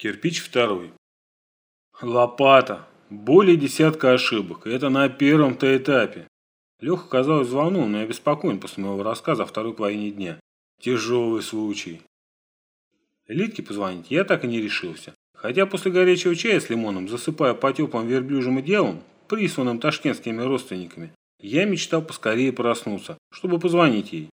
Кирпич второй. Лопата. Более десятка ошибок. Это на первом-то этапе. Леха, казалось, взволнован и обеспокоен после моего рассказа о второй половине дня. Тяжелый случай. Литке позвонить я так и не решился. Хотя после горячего чая с лимоном, засыпая по теплым верблюжьим идеалам, присланным ташкентскими родственниками, я мечтал поскорее проснуться, чтобы позвонить ей.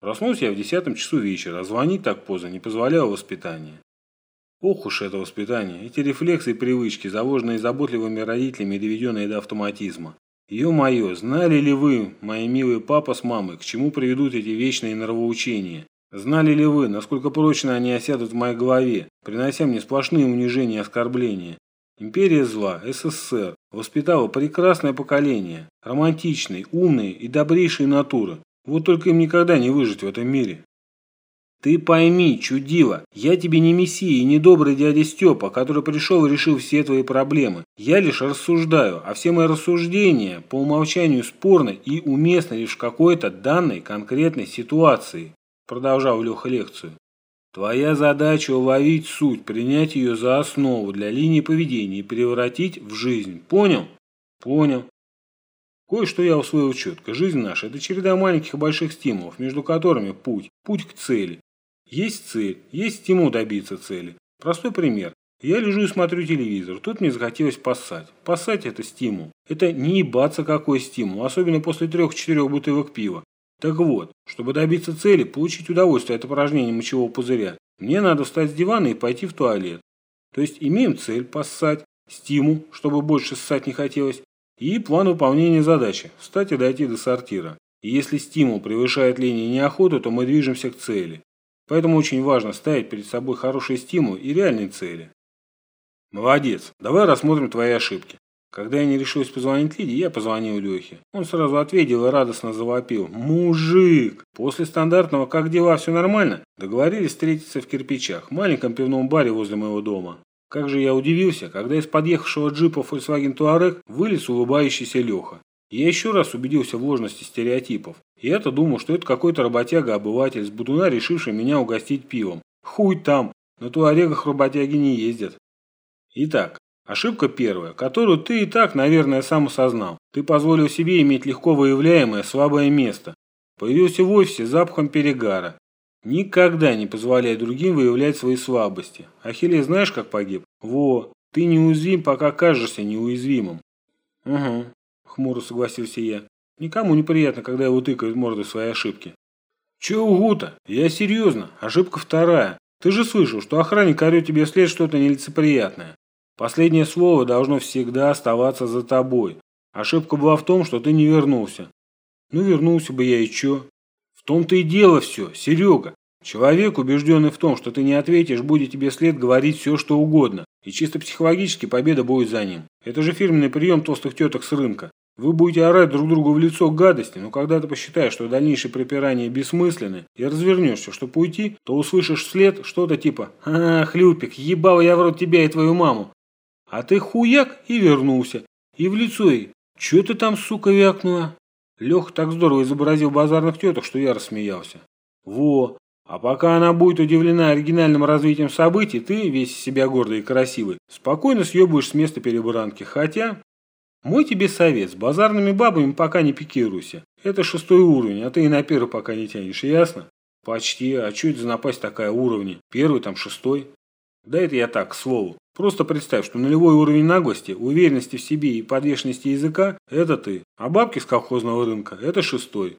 Проснулся я в десятом часу вечера, а звонить так поздно не позволяло воспитание. Ох уж это воспитание, эти рефлексы и привычки, заложенные заботливыми родителями доведенные до автоматизма. Ё-моё, знали ли вы, мои милые папа с мамой, к чему приведут эти вечные нравоучения? Знали ли вы, насколько прочно они осядут в моей голове, принося мне сплошные унижения и оскорбления? Империя зла, СССР, воспитала прекрасное поколение, романтичные, умные и добрейшие натуры. Вот только им никогда не выжить в этом мире. Ты пойми, чудило, я тебе не мессия и не добрый дядя Степа, который пришел и решил все твои проблемы. Я лишь рассуждаю, а все мои рассуждения по умолчанию спорны и уместны лишь в какой-то данной конкретной ситуации. Продолжал Леха лекцию. Твоя задача уловить суть, принять ее за основу для линии поведения и превратить в жизнь. Понял? Понял. Кое-что я усвоил четко. Жизнь наша – это череда маленьких и больших стимулов, между которыми путь, путь к цели. Есть цель, есть стимул добиться цели. Простой пример. Я лежу и смотрю телевизор. Тут мне захотелось поссать. Поссать – это стимул. Это не ебаться какой стимул, особенно после трех-четырех бутылок пива. Так вот, чтобы добиться цели, получить удовольствие от упражнения мочевого пузыря, мне надо встать с дивана и пойти в туалет. То есть имеем цель поссать, стимул, чтобы больше ссать не хотелось, и план выполнения задачи – встать и дойти до сортира. И если стимул превышает линии неохоты, то мы движемся к цели. Поэтому очень важно ставить перед собой хорошие стимулы и реальные цели. Молодец. Давай рассмотрим твои ошибки. Когда я не решился позвонить Лиде, я позвонил Лехе. Он сразу ответил и радостно завопил. «Мужик!» После стандартного «Как дела? Все нормально?» договорились встретиться в кирпичах, в маленьком пивном баре возле моего дома. Как же я удивился, когда из подъехавшего джипа Volkswagen Touareg вылез улыбающийся Леха. Я еще раз убедился в ложности стереотипов. И это думал, что это какой-то работяга-обыватель с Будуна, решивший меня угостить пивом. Хуй там, на туарегах работяги не ездят. Итак, ошибка первая, которую ты и так, наверное, сам осознал. Ты позволил себе иметь легко выявляемое слабое место. Появился в офисе запахом перегара. Никогда не позволяй другим выявлять свои слабости. Ахиллес знаешь, как погиб? Во, ты неуязвим, пока кажешься неуязвимым. Угу, хмуро согласился я. Никому неприятно, когда его тыкают мордой своей ошибки. Че угу-то? Я серьезно. Ошибка вторая. Ты же слышал, что охранник орет тебе вслед что-то нелицеприятное. Последнее слово должно всегда оставаться за тобой. Ошибка была в том, что ты не вернулся. Ну, вернулся бы я и чё? В том-то и дело все, Серега. Человек, убежденный в том, что ты не ответишь, будет тебе след говорить все, что угодно. И чисто психологически победа будет за ним. Это же фирменный прием толстых теток с рынка. Вы будете орать друг другу в лицо гадости, но когда ты посчитаешь, что дальнейшие припирания бессмысленны, и развернешься, чтобы уйти, то услышишь вслед что-то типа «А, хлюпик, ебал я в рот тебя и твою маму». А ты хуяк и вернулся. И в лицо ей «Чё ты там, сука, вякнула?» Лех так здорово изобразил базарных теток, что я рассмеялся. Во, а пока она будет удивлена оригинальным развитием событий, ты, весь себя гордый и красивый, спокойно съебываешь с места перебранки. Хотя, мой тебе совет, с базарными бабами пока не пикируйся. Это шестой уровень, а ты и на первый пока не тянешь, ясно? Почти, а что это за напасть такая уровни? Первый, там шестой? Да это я так, к слову. Просто представь, что нулевой уровень наглости, уверенности в себе и подвешенности языка – это ты, а бабки с колхозного рынка – это шестой.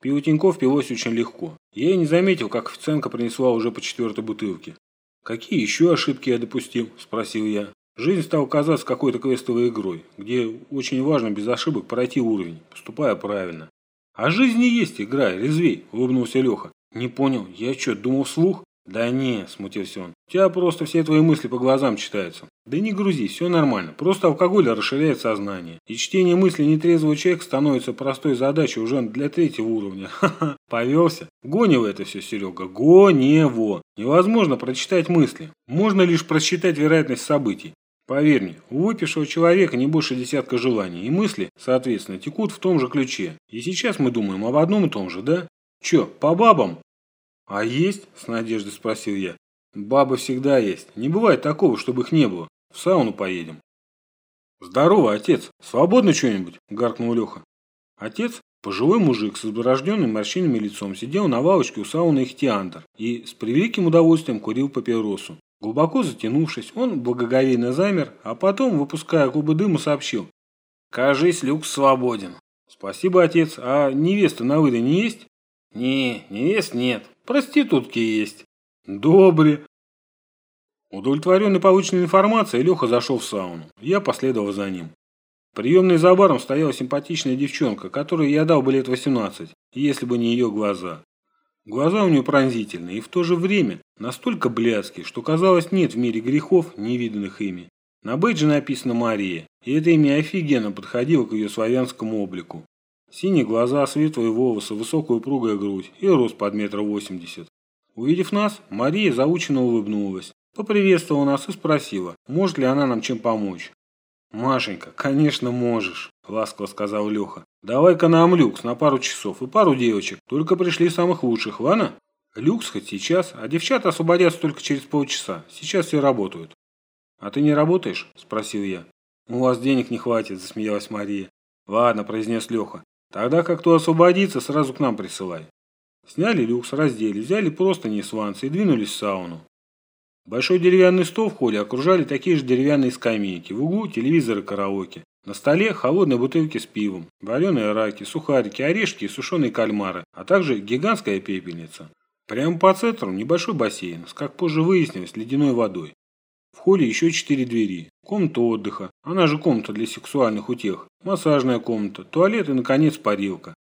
Пиво Тиньков пилось очень легко. Я и не заметил, как официантка принесла уже по четвертой бутылке. «Какие еще ошибки я допустил?» – спросил я. Жизнь стала казаться какой-то квестовой игрой, где очень важно без ошибок пройти уровень, поступая правильно. «А жизнь не есть игра, резвей», – улыбнулся Леха. «Не понял, я что, думал вслух?» «Да не», – смутился он. «У тебя просто все твои мысли по глазам читаются». «Да не грузи, все нормально. Просто алкоголь расширяет сознание. И чтение мыслей нетрезвого человека становится простой задачей уже для третьего уровня. Ха-ха, повелся. Гонево это все, Серега, гонево. Невозможно прочитать мысли. Можно лишь просчитать вероятность событий. Поверь мне, у выпившего человека не больше десятка желаний, и мысли, соответственно, текут в том же ключе. И сейчас мы думаем об одном и том же, да? Че, по бабам? А есть? С надеждой спросил я. Бабы всегда есть. Не бывает такого, чтобы их не было. В сауну поедем. Здорово, отец. Свободно что-нибудь? Гаркнул Леха. Отец, пожилой мужик с изборожденным морщинами лицом, сидел на лавочке у сауны Ихтиандр и с превеликим удовольствием курил папиросу. Глубоко затянувшись, он благоговейно замер, а потом, выпуская клубы дыма, сообщил. «Кажись, люкс свободен». «Спасибо, отец. А невеста на выдане есть?» «Не, невест нет. Проститутки есть». «Добре». Удовлетворенный полученной информацией, Леха зашел в сауну. Я последовал за ним. Приемной за баром стояла симпатичная девчонка, которой я дал бы лет 18, если бы не ее глаза. Глаза у нее пронзительные и в то же время настолько блядские, что казалось нет в мире грехов, невиданных ими. На бейдже написано «Мария», и это имя офигенно подходило к ее славянскому облику. Синие глаза, светлые волосы, высокая упругая грудь и рост под метр восемьдесят. Увидев нас, Мария заученно улыбнулась. Поприветствовала нас и спросила, может ли она нам чем помочь. «Машенька, конечно можешь», – ласково сказал Леха. «Давай-ка нам люкс на пару часов и пару девочек, только пришли самых лучших, ладно?» «Люкс хоть сейчас, а девчата освободятся только через полчаса. Сейчас все работают». «А ты не работаешь?» – спросил я. «У вас денег не хватит», – засмеялась Мария. «Ладно», – произнес Леха. «Тогда как кто освободится, сразу к нам присылай». Сняли люкс, раздели, взяли просто не сванцы и двинулись в сауну. Большой деревянный стол в холле окружали такие же деревянные скамейки. В углу телевизор и караоке. На столе холодные бутылки с пивом, вареные раки, сухарики, орешки и сушеные кальмары, а также гигантская пепельница. Прямо по центру небольшой бассейн с, как позже выяснилось, ледяной водой. В холле еще четыре двери. Комната отдыха, она же комната для сексуальных утех, массажная комната, туалет и, наконец, парилка.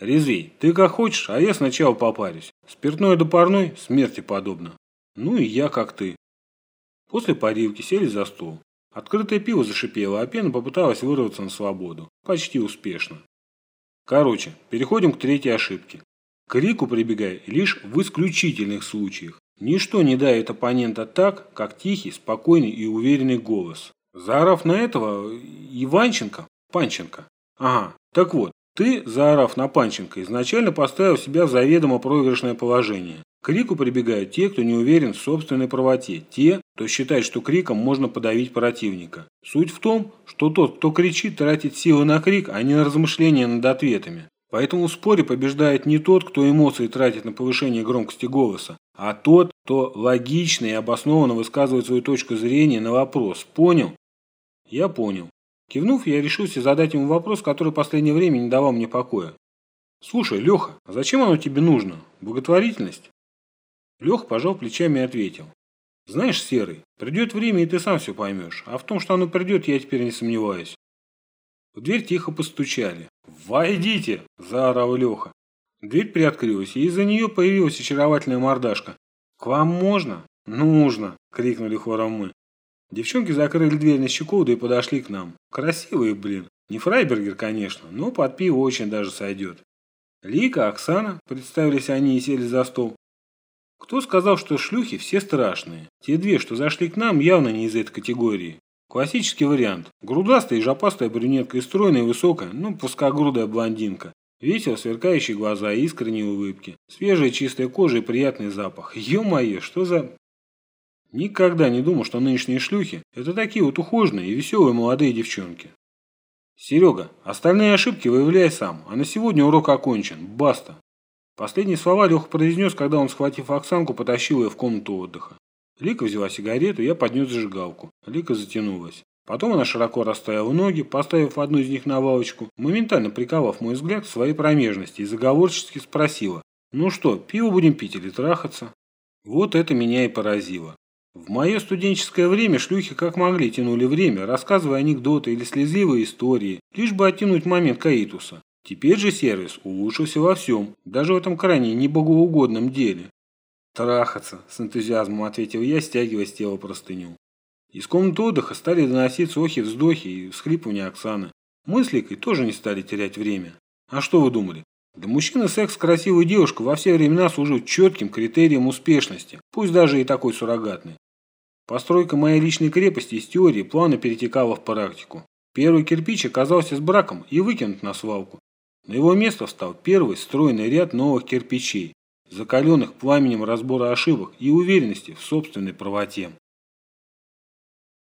Резвей, ты как хочешь, а я сначала попарюсь. Спиртное до парной смерти подобно. Ну и я, как ты. После парилки сели за стол. Открытое пиво зашипело, а пена попыталась вырваться на свободу. Почти успешно. Короче, переходим к третьей ошибке. К рику прибегай лишь в исключительных случаях. Ничто не дает оппонента так, как тихий, спокойный и уверенный голос. Заорав на этого, Иванченко, Панченко. Ага, так вот, ты, заорав на Панченко, изначально поставил себя в заведомо проигрышное положение. Крику прибегают те, кто не уверен в собственной правоте, те, кто считает, что криком можно подавить противника. Суть в том, что тот, кто кричит, тратит силы на крик, а не на размышления над ответами. Поэтому в споре побеждает не тот, кто эмоции тратит на повышение громкости голоса, а тот, кто логично и обоснованно высказывает свою точку зрения на вопрос. Понял? Я понял. Кивнув, я решился задать ему вопрос, который в последнее время не давал мне покоя. «Слушай, Леха, а зачем оно тебе нужно? Благотворительность?» Лех пожал плечами и ответил. «Знаешь, Серый, придет время, и ты сам все поймешь. А в том, что оно придет, я теперь не сомневаюсь». В дверь тихо постучали. «Войдите!» – заорал Леха. Дверь приоткрылась, и из-за нее появилась очаровательная мордашка. «К вам можно?» «Нужно!» – крикнули хором мы. Девчонки закрыли дверь на щеколду и подошли к нам. Красивые, блин. Не фрайбергер, конечно, но под пиво очень даже сойдет. Лика, Оксана, представились они и сели за стол. Кто сказал, что шлюхи все страшные? Те две, что зашли к нам, явно не из этой категории. Классический вариант. Грудастая и жопастая брюнетка и стройная и высокая, ну, плоскогрудая блондинка. Весело сверкающие глаза и искренние улыбки. Свежая чистая кожа и приятный запах. Ё-моё, что за... Никогда не думал, что нынешние шлюхи – это такие вот ухоженные и веселые молодые девчонки. Серега, остальные ошибки выявляй сам, а на сегодня урок окончен. Баста. Последние слова Леха произнес, когда он, схватив Оксанку, потащил ее в комнату отдыха. Лика взяла сигарету, я поднес зажигалку. Лика затянулась. Потом она широко расставила ноги, поставив одну из них на лавочку, моментально приковав мой взгляд к своей промежности и заговорчески спросила, «Ну что, пиво будем пить или трахаться?» Вот это меня и поразило. В мое студенческое время шлюхи как могли тянули время, рассказывая анекдоты или слезливые истории, лишь бы оттянуть момент каитуса. Теперь же сервис улучшился во всем, даже в этом крайне небогоугодном деле. «Трахаться», – с энтузиазмом ответил я, стягивая с тела простыню. Из комнаты отдыха стали доноситься охи-вздохи и всхлипывания Оксаны. Мы с Ликой тоже не стали терять время. А что вы думали? Для мужчины секс с красивой во все времена служил четким критерием успешности, пусть даже и такой суррогатный. Постройка моей личной крепости из теории плавно перетекала в практику. Первый кирпич оказался с браком и выкинут на свалку. На его место встал первый стройный ряд новых кирпичей. закаленных пламенем разбора ошибок и уверенности в собственной правоте.